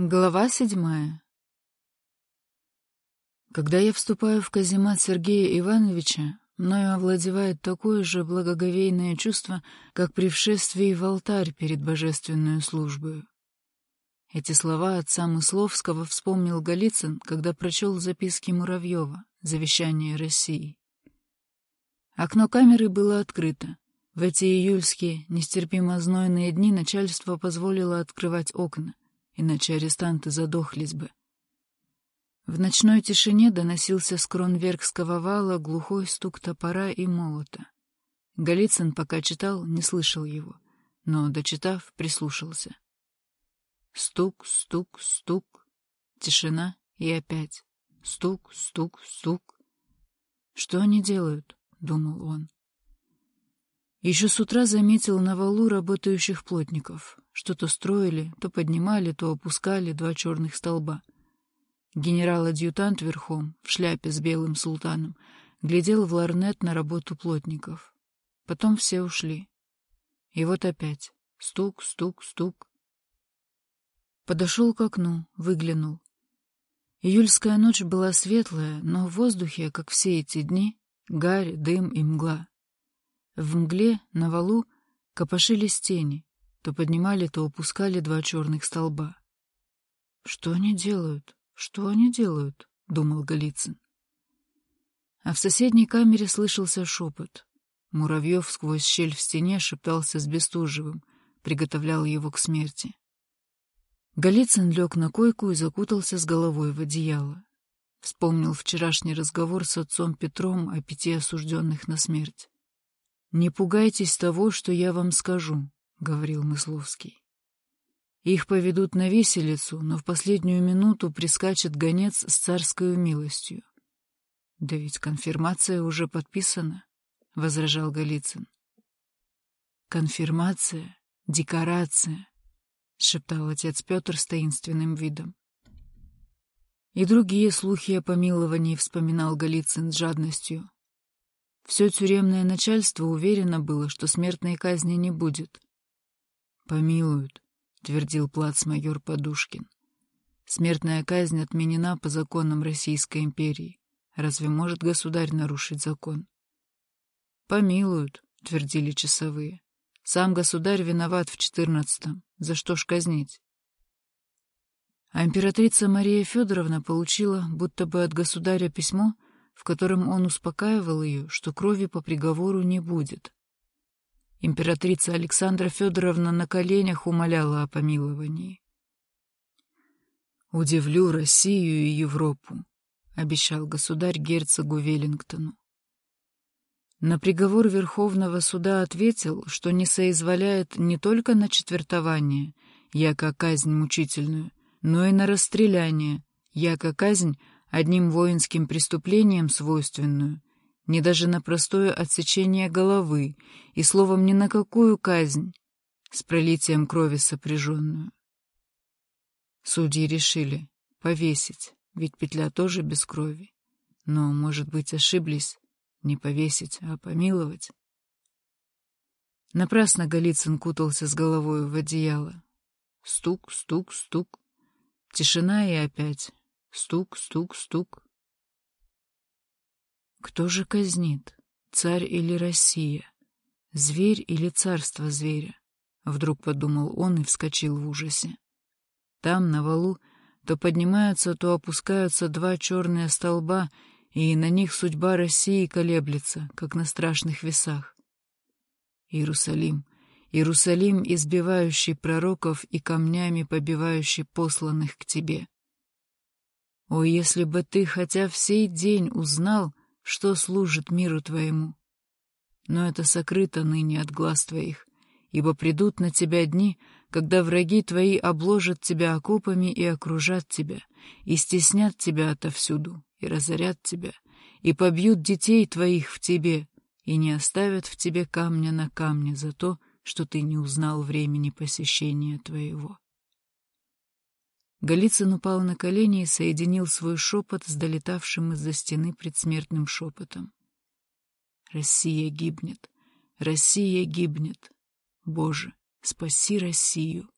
Глава седьмая Когда я вступаю в каземат Сергея Ивановича, мною овладевает такое же благоговейное чувство, как при вшествии в алтарь перед божественную службою. Эти слова отца Мысловского вспомнил Голицын, когда прочел записки Муравьева «Завещание России». Окно камеры было открыто. В эти июльские, нестерпимо знойные дни начальство позволило открывать окна — иначе арестанты задохлись бы. В ночной тишине доносился с кронверкского вала глухой стук топора и молота. Голицын, пока читал, не слышал его, но, дочитав, прислушался. Стук, стук, стук, тишина и опять. Стук, стук, стук. «Что они делают?» — думал он. Еще с утра заметил на валу работающих плотников. Что-то строили, то поднимали, то опускали два черных столба. Генерал-адъютант верхом, в шляпе с белым султаном, глядел в ларнет на работу плотников. Потом все ушли. И вот опять. Стук, стук, стук. Подошел к окну, выглянул. Июльская ночь была светлая, но в воздухе, как все эти дни, гарь, дым и мгла. В мгле, на валу, копошились тени, то поднимали, то опускали два черных столба. «Что они делают? Что они делают?» — думал Голицын. А в соседней камере слышался шепот. Муравьев сквозь щель в стене шептался с Бестужевым, приготовлял его к смерти. Голицын лег на койку и закутался с головой в одеяло. Вспомнил вчерашний разговор с отцом Петром о пяти осужденных на смерть. «Не пугайтесь того, что я вам скажу», — говорил Мысловский. «Их поведут на виселицу, но в последнюю минуту прискачет гонец с царской милостью». «Да ведь конфирмация уже подписана», — возражал Голицын. «Конфирмация, декорация», — шептал отец Петр с таинственным видом. И другие слухи о помиловании вспоминал Голицын с жадностью. Все тюремное начальство уверено было, что смертной казни не будет. «Помилуют», — твердил плацмайор Подушкин. «Смертная казнь отменена по законам Российской империи. Разве может государь нарушить закон?» «Помилуют», — твердили часовые. «Сам государь виноват в четырнадцатом. За что ж казнить?» А императрица Мария Федоровна получила, будто бы от государя письмо, в котором он успокаивал ее, что крови по приговору не будет. Императрица Александра Федоровна на коленях умоляла о помиловании. «Удивлю Россию и Европу», — обещал государь герцогу Веллингтону. На приговор Верховного суда ответил, что не соизволяет не только на четвертование, яко казнь мучительную, но и на расстреляние, яко казнь одним воинским преступлением свойственную, ни даже на простое отсечение головы и, словом, ни на какую казнь, с пролитием крови сопряженную. Судьи решили повесить, ведь петля тоже без крови. Но, может быть, ошиблись, не повесить, а помиловать. Напрасно Голицын кутался с головой в одеяло. Стук, стук, стук. Тишина и опять Стук, стук, стук. Кто же казнит, царь или Россия, зверь или царство зверя? Вдруг подумал он и вскочил в ужасе. Там, на валу, то поднимаются, то опускаются два черные столба, и на них судьба России колеблется, как на страшных весах. Иерусалим, Иерусалим, избивающий пророков и камнями побивающий посланных к тебе. О, если бы ты хотя в сей день узнал, что служит миру твоему! Но это сокрыто ныне от глаз твоих, ибо придут на тебя дни, когда враги твои обложат тебя окопами и окружат тебя, и стеснят тебя отовсюду, и разорят тебя, и побьют детей твоих в тебе, и не оставят в тебе камня на камне за то, что ты не узнал времени посещения твоего. Голицын упал на колени и соединил свой шепот с долетавшим из-за стены предсмертным шепотом. «Россия гибнет! Россия гибнет! Боже, спаси Россию!»